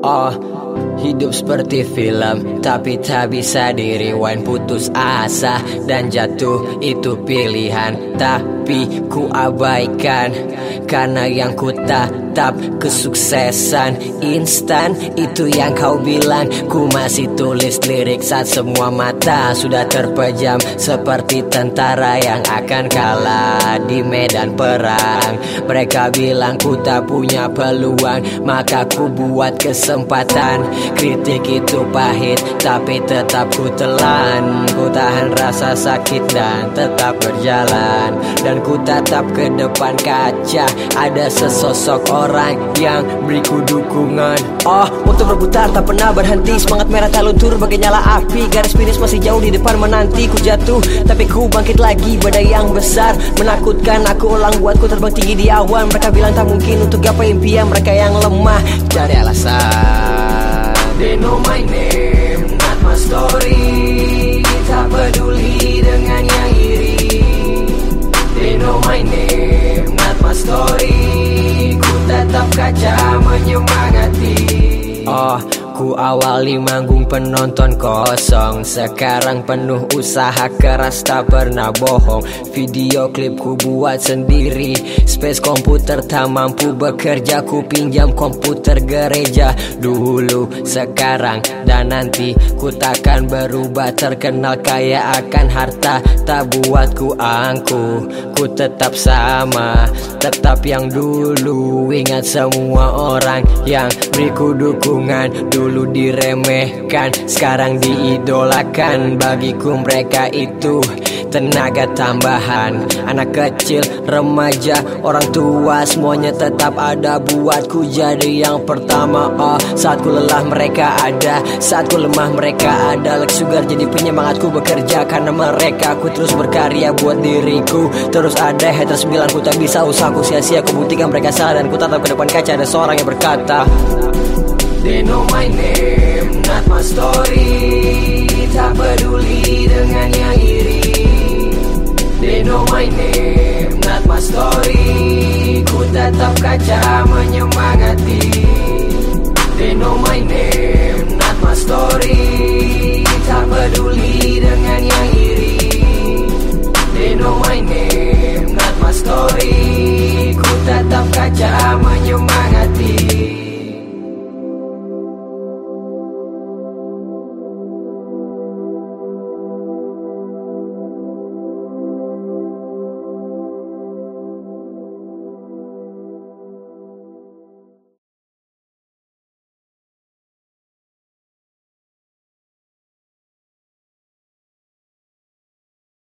Oh, hidup seperti film Tapi tak bisa diriwan Putus asa. Dan jatuh itu pilihan Tapi ku abaikan. Karena yang ku tatap kesuksesan instan Itu yang kau bilang. Ku masih tulis lirik saat semua mata sudah terpejam. Seperti tentara yang akan kalah di medan perang. Mereka bilang ku tak punya peluang Maka ku buat kesempatan. Kritik itu pahit tapi tetap ku telan. Ku tahan rasa sakit dan tetap berjalan. Dan ku tatap ke depan kaca Ada sesosok orang yang beriku dukungan. Oh, waktu berputar tak pernah berhenti. Semangat merah tak luntur bagai nyala api. Garis finish masih jauh di depan menanti Ku jatuh. Tapi ku bangkit lagi Badai yang besar. Menakutkan Aku ulang buatku terbang tinggi di awan. Mereka bilang tak mungkin untuk gapai impian Mereka yang lemah. Cari alasan menyemangati Oh Ku awali manggung penonton kosong. Sekarang penuh usaha keras tak pernah bohong. Video klip ku buat sendiri. Space komputer tak mampu bekerja. Ku pinjam komputer gereja. Dulu, sekarang, dan nanti Ku takkan berubah. Terkenal kaya akan harta Tak buat ku angku Ku tetap sama Tetap yang dulu. Ingat semua orang yang beriku dukungan Dulu dulu diremehkan Sekarang diidolakan. Bagiku mereka itu tenaga tambahan. Anak kecil, remaja, orang tua Semuanya tetap ada buatku. Jadi yang pertama oh, Saat ku lelah mereka ada. Saat ku lemah mereka ada. Lex Sugar jadi penyemangatku bekerja Karena mereka. Ku terus berkarya buat diriku. Terus ada haters bilang ku tak bisa usahaku sia-sia. Ku buktikan mereka salah dan ku tatap ke depan kaca. Ada seorang yang berkata They know my name, not my story. Tak peduli dengan yang iri. They know my name, not my story. Ku tetap kaca menyemangati. They know my name, not my story. Tak peduli dengan yang iri. They know my name, not my story. Ku tetap kaca menyemangati.